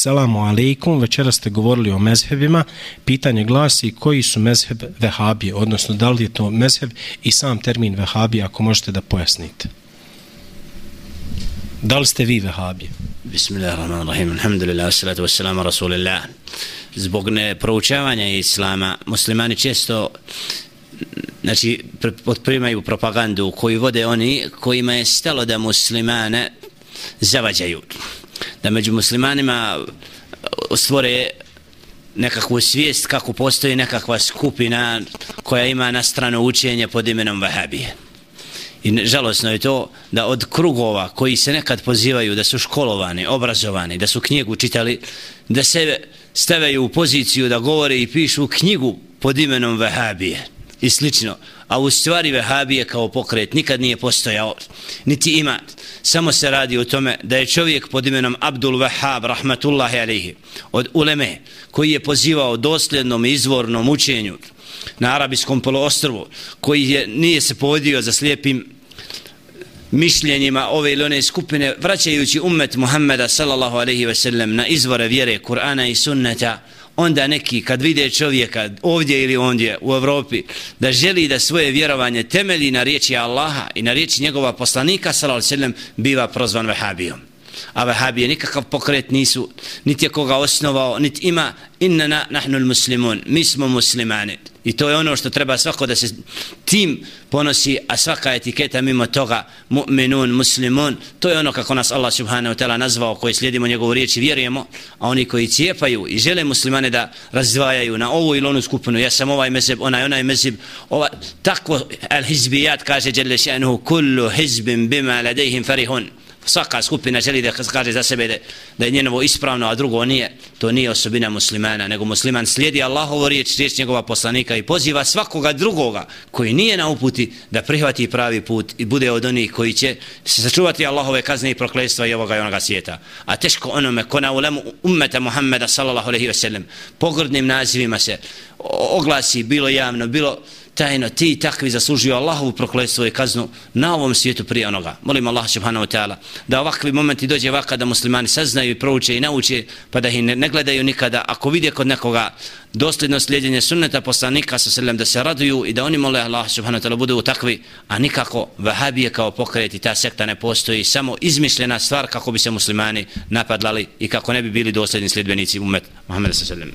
selamu alaikum, večera ste govorili o mezhebima. Pitanje glasi koji su mezheb vehabije, odnosno da li je to mezheb i sam termin vehabije, ako možete da pojasnite. Da li ste vi vehabije? Bismillahirrahmanirrahim, alhamdulillah, salatu wassalamu rasulillah. Zbog ne proučavanja islama, muslimani često znači, otprimaju propagandu koju vode oni kojima je stalo da muslimane zavađaju da među muslimanima e, stvore nekakvu svijest kako postoji nekakva skupina koja ima na strano učenje pod imenom Vahabije. I žalosno je to da od krugova koji se nekad pozivaju da su školovani, obrazovani, da su knjigu čitali, da se stavaju u poziciju da govore i pišu knjigu pod imenom Vahabije i slično. A u stvari Vehabije kao pokret nikad nije postojao, niti ima. Samo se radi o tome da je čovjek pod imenom Abdul Vahab, rahmatullahi alihi, od Uleme, koji je pozivao dosljednom izvornom učenju na arabijskom poluostrvu, koji je, nije se povodio za slijepim mišljenjima ove ili one skupine, vraćajući umet Muhammeda sallallahu alaihi ve sellem na izvore vjere Kur'ana i sunneta, onda neki kad vide čovjeka ovdje ili ondje u Evropi da želi da svoje vjerovanje temelji na riječi Allaha i na riječi njegova poslanika sallallahu alejhi ve sellem biva prozvan vehabijom a vahabije nikakav pokret nisu niti je koga osnovao niti ima. Innana nahnu muslimun mi smo muslimani. I to je ono što treba svako da se tim ponosi a svaka etiketa mimo toga mu'minun, muslimun. To je ono kako nas Allah subhanahu wa ta'ala nazvao koji slijedimo njegovu riječ i vjerujemo a oni koji cijepaju i žele muslimane da razdvajaju na ovu ili onu skupinu. Ja sam ovaj mezib, onaj, onaj mezib ova, takvo al-hizbijat kaže jelle še'nuhu kullu hizbim bima ladejhim farihun svaka skupina želi da kaže za sebe da, da je njenovo ispravno, a drugo nije, to nije osobina muslimana, nego musliman slijedi Allahovo riječ, riječ njegova poslanika i poziva svakoga drugoga koji nije na uputi da prihvati pravi put i bude od onih koji će se sačuvati Allahove kazne i prokledstva i ovoga i onoga svijeta. A teško onome ko na ulemu ummeta Muhammeda sallallahu alaihi wa sallam pogrdnim nazivima se oglasi bilo javno, bilo tajno ti takvi zaslužuju Allahovu prokletstvo i kaznu na ovom svijetu prije onoga. Molim Allah subhanahu wa ta'ala da ovakvi momenti dođe ovaka da muslimani saznaju i prouče i nauče pa da ih ne, ne gledaju nikada. Ako vidje kod nekoga dosljedno slijedjenje sunneta poslanika sa selem da se raduju i da oni mole Allah subhanahu wa ta'ala budu takvi, a nikako vahabije kao pokret i ta sekta ne postoji, samo izmišljena stvar kako bi se muslimani napadlali i kako ne bi bili dosljedni sljedbenici umet Muhammeda sa selem.